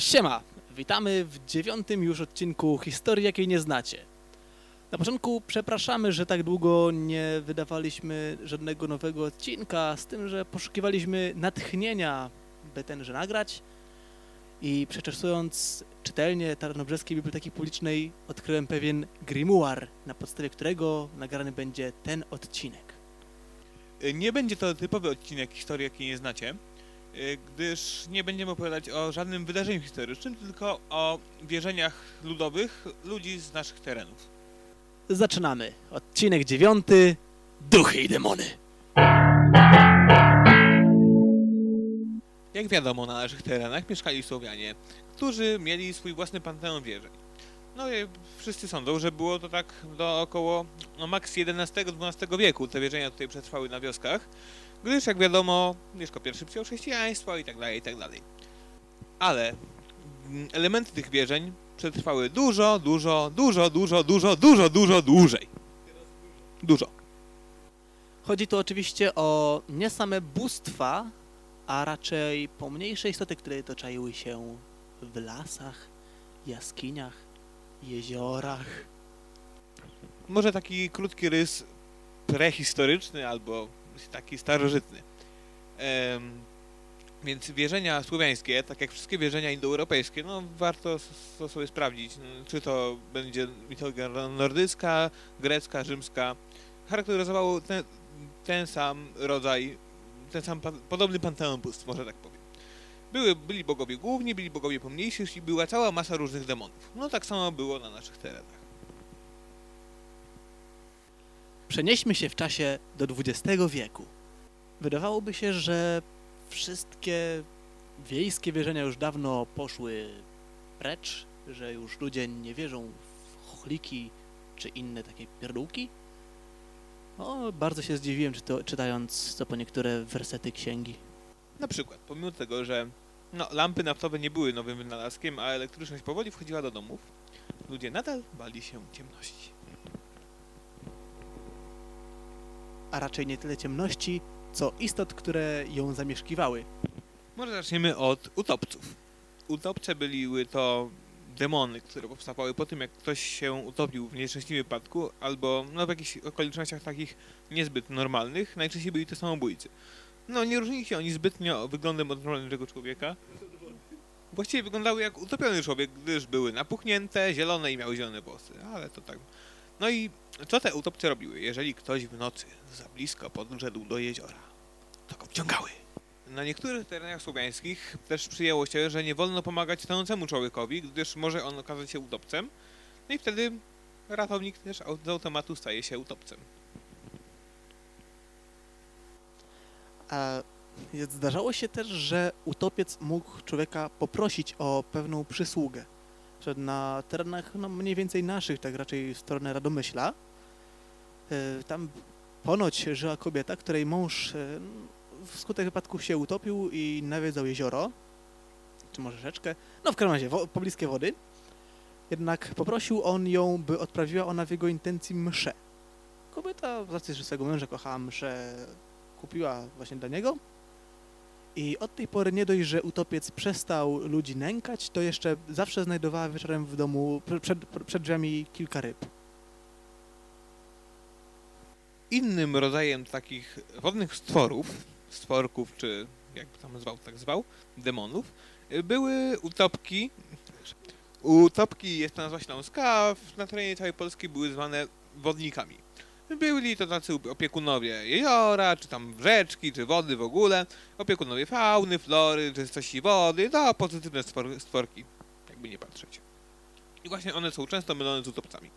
Siema! Witamy w dziewiątym już odcinku Historii, jakiej nie znacie. Na początku przepraszamy, że tak długo nie wydawaliśmy żadnego nowego odcinka, z tym, że poszukiwaliśmy natchnienia, by tenże nagrać. I przeczesując czytelnię Tarnobrzeskiej Biblioteki Publicznej, odkryłem pewien grimoire, na podstawie którego nagrany będzie ten odcinek. Nie będzie to typowy odcinek historii, jakiej nie znacie, gdyż nie będziemy opowiadać o żadnym wydarzeniu historycznym, tylko o wierzeniach ludowych ludzi z naszych terenów. Zaczynamy. Odcinek dziewiąty. Duchy i demony. Jak wiadomo, na naszych terenach mieszkali Słowianie, którzy mieli swój własny panteon wierzeń. No i wszyscy sądzą, że było to tak do około no, maks XI-XII wieku. Te wierzenia tutaj przetrwały na wioskach, gdyż jak wiadomo, Mieszko I przyjął chrześcijaństwo i tak dalej, i tak dalej. Ale elementy tych wierzeń przetrwały dużo, dużo, dużo, dużo, dużo, dużo, dużo dłużej. Dużo. Chodzi tu oczywiście o nie same bóstwa, a raczej pomniejsze istoty, które to czaiły się w lasach, jaskiniach, jeziorach. Może taki krótki rys prehistoryczny albo taki starożytny. Więc wierzenia słowiańskie, tak jak wszystkie wierzenia indoeuropejskie, no warto to sobie sprawdzić, no, czy to będzie mitologia nordycka, grecka, rzymska. Charakteryzowało ten, ten sam rodzaj, ten sam podobny panteon bóstw, może tak powiem. Były, byli bogowie główni, byli bogowie pomniejsi i była cała masa różnych demonów. No tak samo było na naszych terenach. Przenieśmy się w czasie do XX wieku. Wydawałoby się, że wszystkie wiejskie wierzenia już dawno poszły precz, że już ludzie nie wierzą w chochliki czy inne takie pierdółki. No, bardzo się zdziwiłem czyto, czytając co po niektóre wersety księgi. Na przykład, pomimo tego, że no, lampy naftowe nie były nowym wynalazkiem, a elektryczność powoli wchodziła do domów, ludzie nadal bali się ciemności. A raczej nie tyle ciemności, co istot, które ją zamieszkiwały. Może zaczniemy od utopców. Utopce były to demony, które powstawały po tym, jak ktoś się utopił w nieszczęśliwym wypadku, albo no, w jakichś okolicznościach takich niezbyt normalnych. Najczęściej byli to samobójcy. No, nie różnili się oni zbytnio wyglądem od normalnego człowieka. Właściwie wyglądały jak utopiony człowiek, gdyż były napuchnięte, zielone i miały zielone włosy, ale to tak. No i co te utopce robiły? Jeżeli ktoś w nocy za blisko podszedł do jeziora, to go wciągały. Na niektórych terenach słowiańskich też przyjęło się, że nie wolno pomagać tonącemu człowiekowi, gdyż może on okazać się utopcem. No i wtedy ratownik też z automatu staje się utopcem. A zdarzało się też, że utopiec mógł człowieka poprosić o pewną przysługę. Że na terenach no, mniej więcej naszych, tak raczej w stronę Radomyśla, e, tam ponoć żyła kobieta, której mąż e, wskutek wypadku się utopił i nawiedzał jezioro, czy może rzeczkę, no w każdym razie pobliskie wody. Jednak poprosił on ją, by odprawiła ona w jego intencji mszę. Kobieta, z racji, że swego męża kochała mszę, kupiła właśnie dla niego. I od tej pory nie dość, że utopiec przestał ludzi nękać, to jeszcze zawsze znajdowała wieczorem w domu pr- przed, przed drzwiami kilka ryb. Innym rodzajem takich wodnych stworów, stworków, czy jakby tam zwał, tak zwał, demonów, były utopki. Utopki jest to nazwa śląska, a na terenie całej Polski były zwane wodnikami. Byli to tacy opiekunowie jeziora, czy tam rzeczki, czy wody w ogóle, opiekunowie fauny, flory, czystości wody, no pozytywne stwor, stworki, jakby nie patrzeć. I właśnie one są często mylone z utopcami.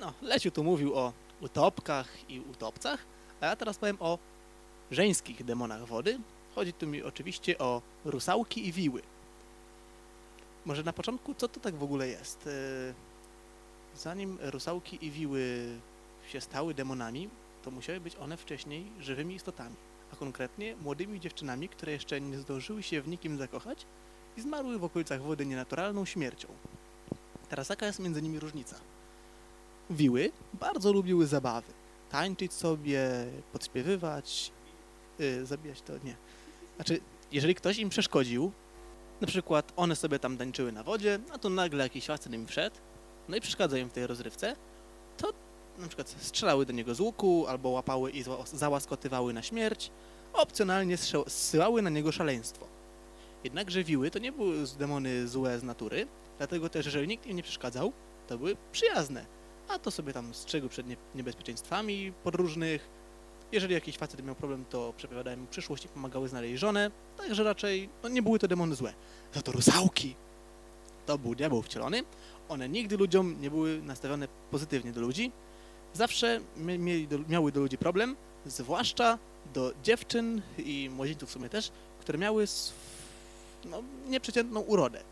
No, Leciu tu mówił o utopkach i utopcach, a ja teraz powiem o żeńskich demonach wody. Chodzi tu mi oczywiście o rusałki i wiły. Może na początku, co to tak w ogóle jest? Yy, Zanim rusałki i wiły się stały demonami, to musiały być one wcześniej żywymi istotami, a konkretnie młodymi dziewczynami, które jeszcze nie zdążyły się w nikim zakochać i zmarły w okolicach wody nienaturalną śmiercią. Teraz jaka jest między nimi różnica? Wiły bardzo lubiły zabawy. Tańczyć sobie, podśpiewywać, yy, zabijać to nie. Znaczy, jeżeli ktoś im przeszkodził, na przykład one sobie tam tańczyły na wodzie, a tu nagle jakiś facet im wszedł, no i przeszkadza im w tej rozrywce, to na przykład strzelały do niego z łuku, albo łapały i załaskotywały na śmierć, opcjonalnie zsyłały na niego szaleństwo. Jednakże wiły to nie były demony złe z natury, dlatego też, jeżeli nikt im nie przeszkadzał, to były przyjazne. A to sobie tam strzegły przed nie- niebezpieczeństwami podróżnych. Jeżeli jakiś facet miał problem, to przepowiadały mu przyszłość i pomagały znaleźć żonę. Także raczej no, nie były to demony złe. Za to rusałki to był diabeł wcielony. One nigdy ludziom nie były nastawione pozytywnie do ludzi. Zawsze do, miały do ludzi problem, zwłaszcza do dziewczyn i młodzieńców w sumie też, które miały no, nieprzeciętną urodę.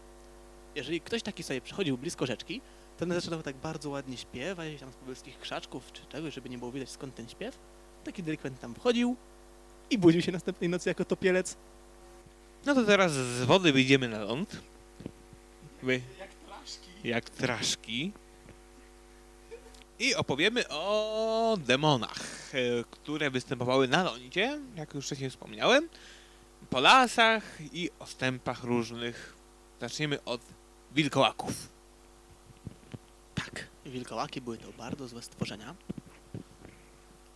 Jeżeli ktoś taki sobie przychodził blisko rzeczki, to one zaczynały tak bardzo ładnie śpiewać, tam z pobliskich krzaczków czy czegoś, żeby nie było widać skąd ten śpiew. Taki delikwent tam wchodził i budził się następnej nocy jako topielec. No to teraz z wody wyjdziemy na ląd. Wy, Jak traszki. I opowiemy o demonach, e, które występowały na lądzie, jak już wcześniej wspomniałem, po lasach i ostępach różnych. Zaczniemy od wilkołaków. Tak, wilkołaki były to bardzo złe stworzenia,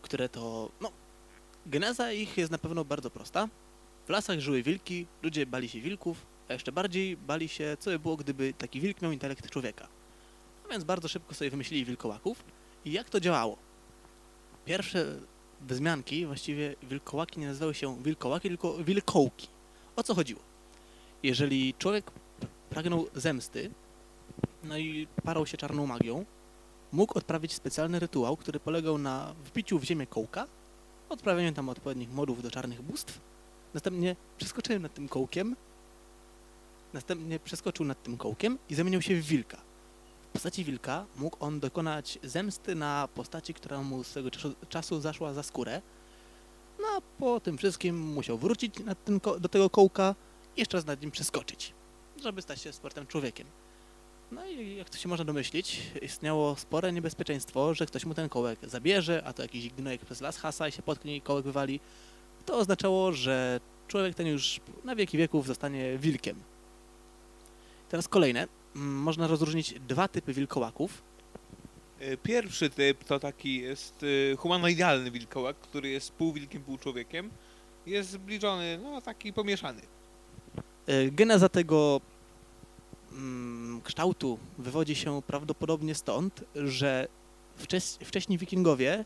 które to, no, geneza ich jest na pewno bardzo prosta. W lasach żyły wilki, ludzie bali się wilków, a jeszcze bardziej bali się, co by było, gdyby taki wilk miał intelekt człowieka. A więc bardzo szybko sobie wymyślili wilkołaków i jak to działało? Pierwsze wzmianki, właściwie wilkołaki nie nazywały się wilkołaki, tylko wilkołki. O co chodziło? Jeżeli człowiek pragnął zemsty, no i parał się czarną magią, mógł odprawić specjalny rytuał, który polegał na wbiciu w ziemię kołka, odprawieniu tam odpowiednich modów do czarnych bóstw, następnie przeskoczył nad tym kołkiem, następnie przeskoczył nad tym kołkiem i zamienił się w wilka. W postaci wilka mógł on dokonać zemsty na postaci, która mu swego czasu, zaszła za skórę, no a po tym wszystkim musiał wrócić do tego kołka i jeszcze raz nad nim przeskoczyć, żeby stać się sportem człowiekiem. No i jak to się można domyślić, istniało spore niebezpieczeństwo, że ktoś mu ten kołek zabierze, a to jakiś gnojek przez las hasa i się potknie i kołek wywali. To oznaczało, że człowiek ten już na wieki wieków zostanie wilkiem. Teraz kolejne. Mm, Można rozróżnić dwa typy wilkołaków. E, Pierwszy typ to taki jest e, humanoidalny wilkołak, który jest pół wilkiem, pół człowiekiem. Jest zbliżony, no taki pomieszany. E, Geneza tego mm, kształtu wywodzi się prawdopodobnie stąd, że wcześniej wikingowie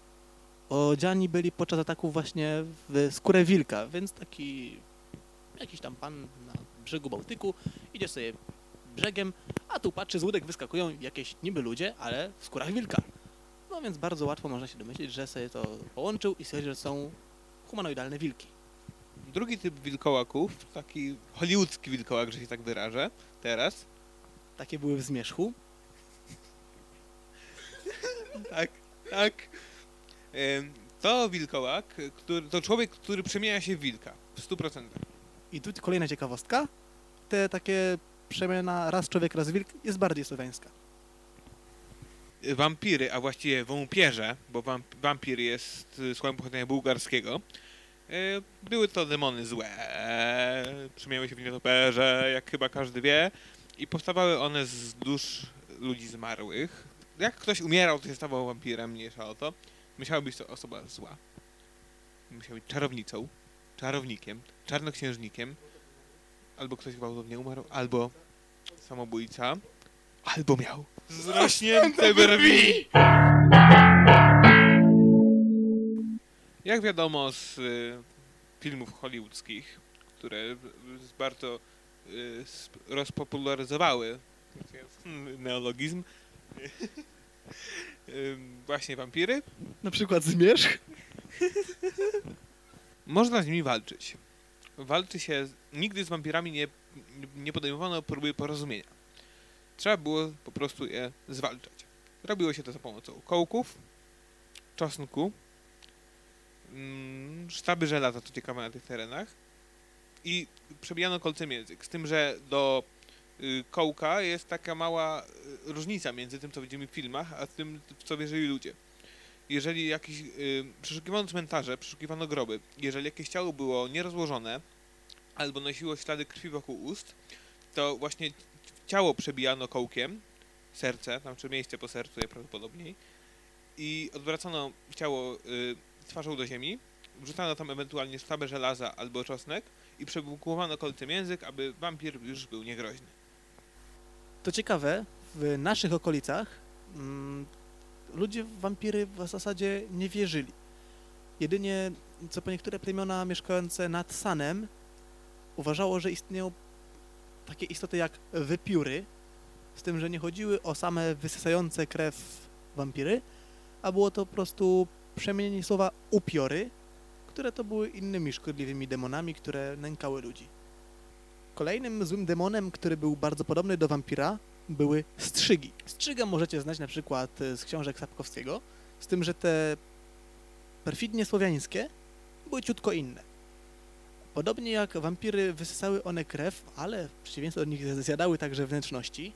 odziani byli podczas ataków właśnie w skórę wilka, więc taki jakiś tam pan na brzegu Bałtyku idzie sobie brzegiem, a tu patrzy z łódek wyskakują jakieś niby ludzie, ale w skórach wilka. No więc bardzo łatwo można się domyślić, że sobie to połączył i stwierdził, że są humanoidalne wilki. Drugi typ wilkołaków, taki hollywoodzki wilkołak, że się tak wyrażę, teraz. Takie były w zmierzchu. Tak, tak. To wilkołak, który, to człowiek, który przemienia się w wilka w 100%. I tu kolejna ciekawostka. Te takie przemiana raz człowiek, raz wilk jest bardziej słowiańska. Wampiry, a właściwie wąpierze, bo wamp wampir jest y, słowem pochodzenia bułgarskiego, y, były to demony złe. Przemieniały się w nietoperze, jak chyba każdy wie, i powstawały one z dusz ludzi zmarłych. Jak ktoś umierał, to się stawał wampirem, mniejsza o to. Musiała być to osoba zła. Musiała być czarownicą, czarownikiem, czarnoksiężnikiem, albo ktoś gwałtownie umarł, albo samobójca, albo miał zrośnięte brwi. Jak wiadomo z y, filmów hollywoodzkich, które z- bardzo y, rozpopularyzowały neologizm, y, właśnie wampiry, Na przykład zmierzch. można z nimi walczyć. Walczy się, nigdy z wampirami nie, nie podejmowano próby porozumienia. Trzeba było po prostu je zwalczać. Robiło się to za pomocą kołków, czosnku, mm, sztaby żelaza, to ciekawe na tych terenach, i przebijano kolcem język. Z tym, że do y, kołka jest taka mała y, różnica między tym, co widzimy w filmach, a tym, w co wierzyli ludzie. Jeżeli jakiś, y, przeszukiwano cmentarze, przeszukiwano groby, jeżeli jakieś ciało było nierozłożone, albo nosiło ślady krwi wokół ust, to właśnie ciało przebijano kołkiem, serce, tam czy miejsce po sercu najprawdopodobniej, i odwracano ciało y, twarzą do ziemi, wrzucano tam ewentualnie sztabę żelaza albo czosnek i przebukowano kolcem język, aby wampir już był niegroźny. To ciekawe, w naszych okolicach mm, ludzie w wampiry w zasadzie nie wierzyli. Jedynie co po niektóre plemiona mieszkające nad Sanem uważało, że istnieją takie istoty jak wypióry, z tym, że nie chodziły o same wysysające krew wampiry, a było to po prostu przemienienie słowa upiory, które to były innymi szkodliwymi demonami, które nękały ludzi. Kolejnym złym demonem, który był bardzo podobny do wampira, były strzygi. Strzyga możecie znać na przykład e, z książek Sapkowskiego, z tym, że te perfidnie słowiańskie były ciutko inne. Podobnie jak wampiry wysysały one krew, ale w przeciwieństwie do nich zjadały także wnętrzności.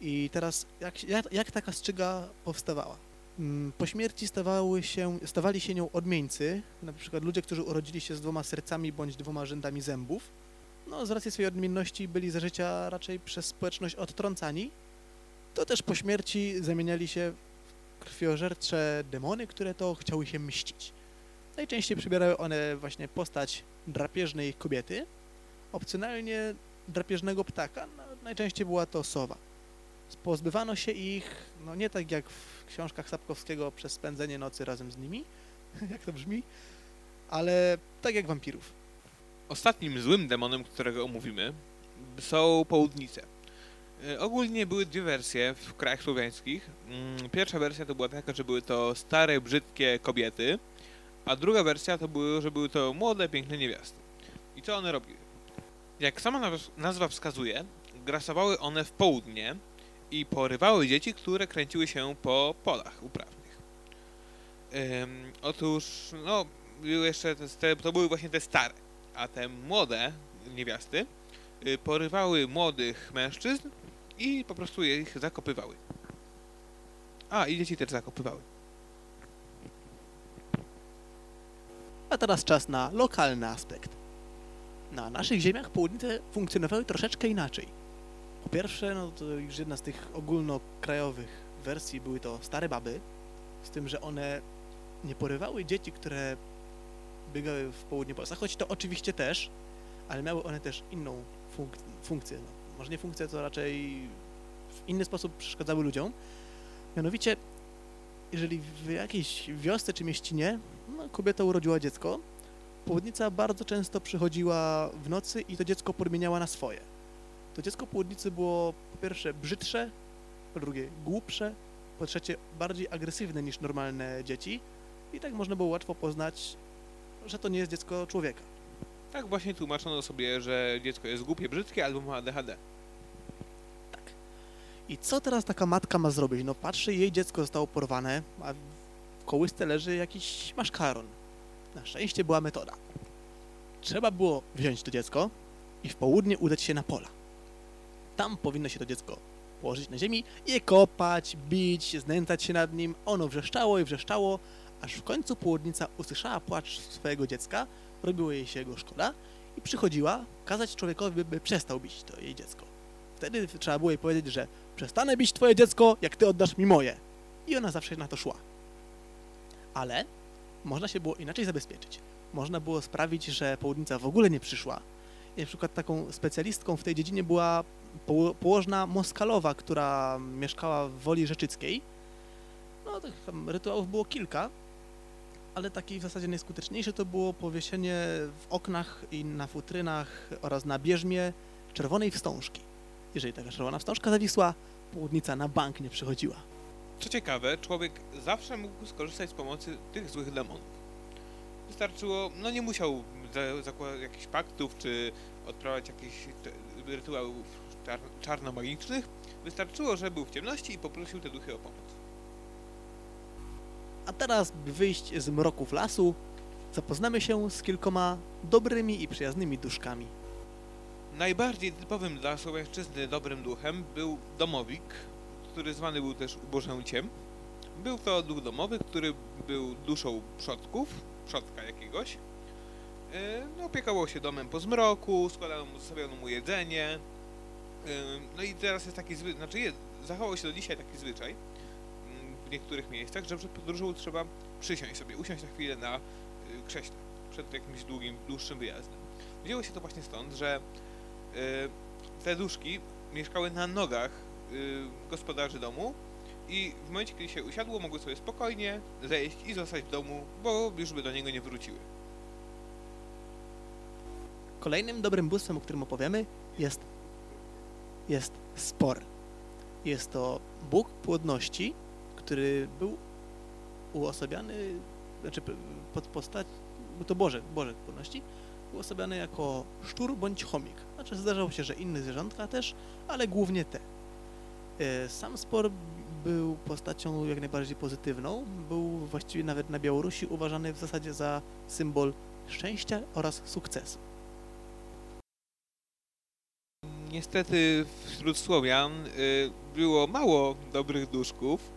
I teraz jak, jak, jak taka strzyga powstawała? Mm, Po śmierci stawały się, stawali się nią odmieńcy, na przykład ludzie, którzy urodzili się z dwoma sercami bądź dwoma rzędami zębów. No, z racji swojej odmienności byli za życia raczej przez społeczność odtrącani. To też po śmierci zamieniali się w krwiożercze demony, które to chciały się mścić. Najczęściej przybierały one właśnie postać drapieżnej kobiety, opcjonalnie drapieżnego ptaka, no, najczęściej była to sowa. Pozbywano się ich, no nie tak jak w książkach Sapkowskiego przez spędzenie nocy razem z nimi, jak to brzmi, ale tak jak wampirów. Ostatnim złym demonem, którego omówimy, są południce. E, Ogólnie były dwie wersje w krajach słowiańskich. Mm, Pierwsza wersja to była taka, że były to stare, brzydkie kobiety, a druga wersja to było, że były to młode, piękne niewiasty. I co one robiły? Jak sama naz- nazwa wskazuje, grasowały one w południe i porywały dzieci, które kręciły się po polach uprawnych. Ym, otóż, no, były jeszcze te, to były właśnie te stare, a te młode niewiasty y, porywały młodych mężczyzn i po prostu ich zakopywały. A, i dzieci też zakopywały. A teraz czas na lokalny aspekt. Na naszych ziemiach południce funkcjonowały troszeczkę inaczej. Po pierwsze, no to już jedna z tych ogólnokrajowych wersji były to stare baby, z tym, że one nie porywały dzieci, które biegały w południe Polski, choć to oczywiście też, ale miały one też inną funk funkcję. No, może nie funkcję, to raczej w inny sposób przeszkadzały ludziom. Mianowicie, jeżeli w jakiejś wiosce czy mieścinie no, kobieta urodziła dziecko, południca bardzo często przychodziła w nocy i to dziecko podmieniała na swoje. To dziecko południcy było po pierwsze brzydsze, po drugie głupsze, po trzecie bardziej agresywne niż normalne dzieci i tak można było łatwo poznać, że to nie jest dziecko człowieka. Tak właśnie tłumaczono sobie, że dziecko jest głupie, brzydkie albo ma ADHD. I co teraz taka matka ma zrobić? No patrzy, jej dziecko zostało porwane, a w kołysce leży jakiś maszkaron. Na szczęście była metoda. Trzeba było wziąć to dziecko i w południe udać się na pola. Tam powinno się to dziecko położyć na ziemi i je kopać, bić, znęcać się nad nim. Ono wrzeszczało i wrzeszczało, aż w końcu południca usłyszała płacz swojego dziecka, robiło jej się go szkoda i przychodziła kazać człowiekowi, by, przestał bić to jej dziecko. Wtedy trzeba było jej powiedzieć, że przestanę bić twoje dziecko, jak ty oddasz mi moje. I ona zawsze na to szła. Ale można się było inaczej zabezpieczyć. Można było sprawić, że południca w ogóle nie przyszła. I na przykład taką specjalistką w tej dziedzinie była poło- położna Moskalowa, która mieszkała w Woli Rzeczyckiej. No, tych rytuałów było kilka, ale taki w zasadzie najskuteczniejszy to było powieszenie w oknach i na futrynach oraz na bierzmie czerwonej wstążki. Jeżeli taka czerwona wstążka zawisła, południca na bank nie przychodziła. Co ciekawe, człowiek zawsze mógł skorzystać z pomocy tych złych demonów. Wystarczyło, no nie musiał za- zakładać jakichś paktów, czy odprawiać jakichś rytuałów czar czarnomagicznych. Wystarczyło, że był w ciemności i poprosił te duchy o pomoc. A teraz, by wyjść z mroków lasu, zapoznamy się z kilkoma dobrymi i przyjaznymi duszkami. Najbardziej typowym dla słowiańszczyzny dobrym duchem był domowik, który zwany był też ubożęciem. Był to duch domowy, który był duszą przodków, przodka jakiegoś. E, No, opiekało się domem po zmroku, składano mu, zostawiano mu jedzenie. E, No i teraz jest taki zwyczaj, znaczy jest, zachował się do dzisiaj taki zwyczaj w niektórych miejscach, że przed podróżą trzeba przysiąść sobie, usiąść na chwilę na y, krześle przed jakimś długim, dłuższym wyjazdem. Wzięło się to właśnie stąd, że y, te duszki mieszkały na nogach y, gospodarzy domu i w momencie, kiedy się usiadło, mogły sobie spokojnie zejść i zostać w domu, bo już by do niego nie wróciły. Kolejnym dobrym bóstwem, o którym opowiemy, jest, jest Spor. Jest to Bóg płodności, który był uosabiany, znaczy pod postać, to Boże, Boże płodności, uosabiany jako szczur bądź chomik. Znaczy zdarzało się, że inne zwierzątka też, ale głównie te. E, Sam Spor był postacią jak najbardziej pozytywną. Był właściwie nawet na Białorusi uważany w zasadzie za symbol szczęścia oraz sukcesu. Niestety wśród Słowian y, było mało dobrych duszków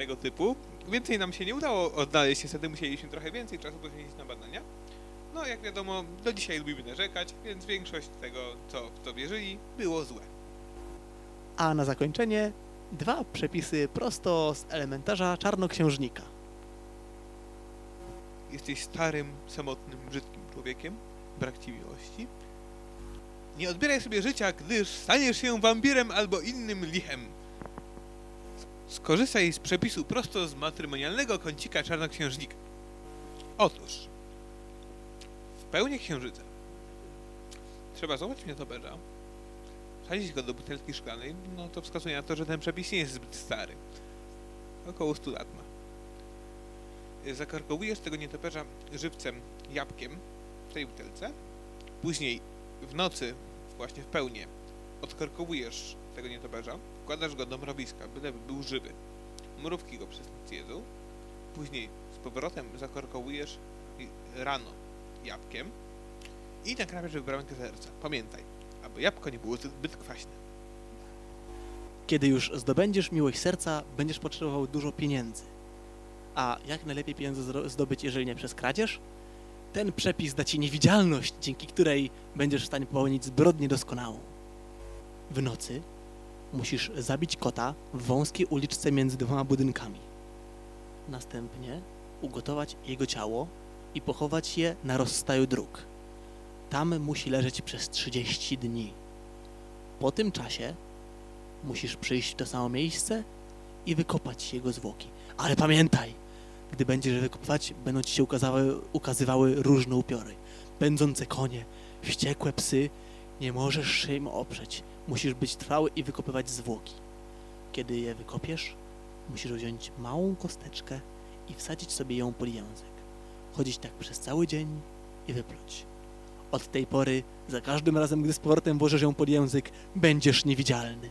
tego typu. Więcej nam się nie udało odnaleźć, niestety musieliśmy trochę więcej czasu poświęcić na badania. No jak wiadomo, do dzisiaj lubimy narzekać, więc większość tego, co w to wierzyli, było złe. A na zakończenie dwa przepisy prosto z elementarza czarnoksiężnika. Jesteś starym, samotnym, brzydkim człowiekiem, brak ci miłości. Nie odbieraj sobie życia, gdyż staniesz się wampirem albo innym lichem. Skorzystaj z przepisu prosto z matrymonialnego kącika czarnoksiężnika. Otóż, w pełni księżyca trzeba złapać nietoperza, wsadzić go do butelki szklanej, no to wskazuje na to, że ten przepis nie jest zbyt stary. Około 100 lat ma zakarkołujesz tego nietoperza żywcem, jabłkiem w tej butelce. Później w nocy, właśnie w pełni, odkarkołujesz tego nietoperza, wkładasz go do mrowiska, byleby był żywy. Mrówki go przez noc jedzą. Później z powrotem zakorkołujesz rano jabłkiem i nakrapiasz wybrankę serca. Pamiętaj, aby jabłko nie było zbyt kwaśne. Kiedy już zdobędziesz miłość serca, będziesz potrzebował dużo pieniędzy. A jak najlepiej pieniądze zdobyć, jeżeli nie przez kradzież? Ten przepis da ci niewidzialność, dzięki której będziesz w stanie popełnić zbrodnię doskonałą. W nocy musisz zabić kota w wąskiej uliczce między dwoma budynkami. Następnie ugotować jego ciało i pochować je na rozstaju dróg. Tam musi leżeć przez 30 dni. Po tym czasie musisz przyjść w to samo miejsce i wykopać jego zwłoki. Ale pamiętaj, gdy będziesz wykopywać, będą ci się ukazały, ukazywały różne upiory. Pędzące konie, wściekłe psy, nie możesz się im oprzeć. Musisz być trwały i wykopywać zwłoki. Kiedy je wykopiesz, musisz wziąć małą kosteczkę i wsadzić sobie ją pod język. Chodzić tak przez cały dzień i wypluć. Od tej pory, za każdym razem, gdy z powrotem włożysz ją pod język, będziesz niewidzialny.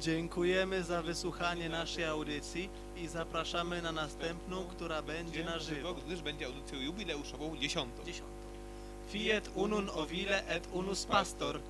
Dziękujemy za wysłuchanie naszej audycji i zapraszamy na następną, która będzie na żywo. Gdyż będzie audycją jubileuszową dziesiątą. fiet unum ovile et unus pastor.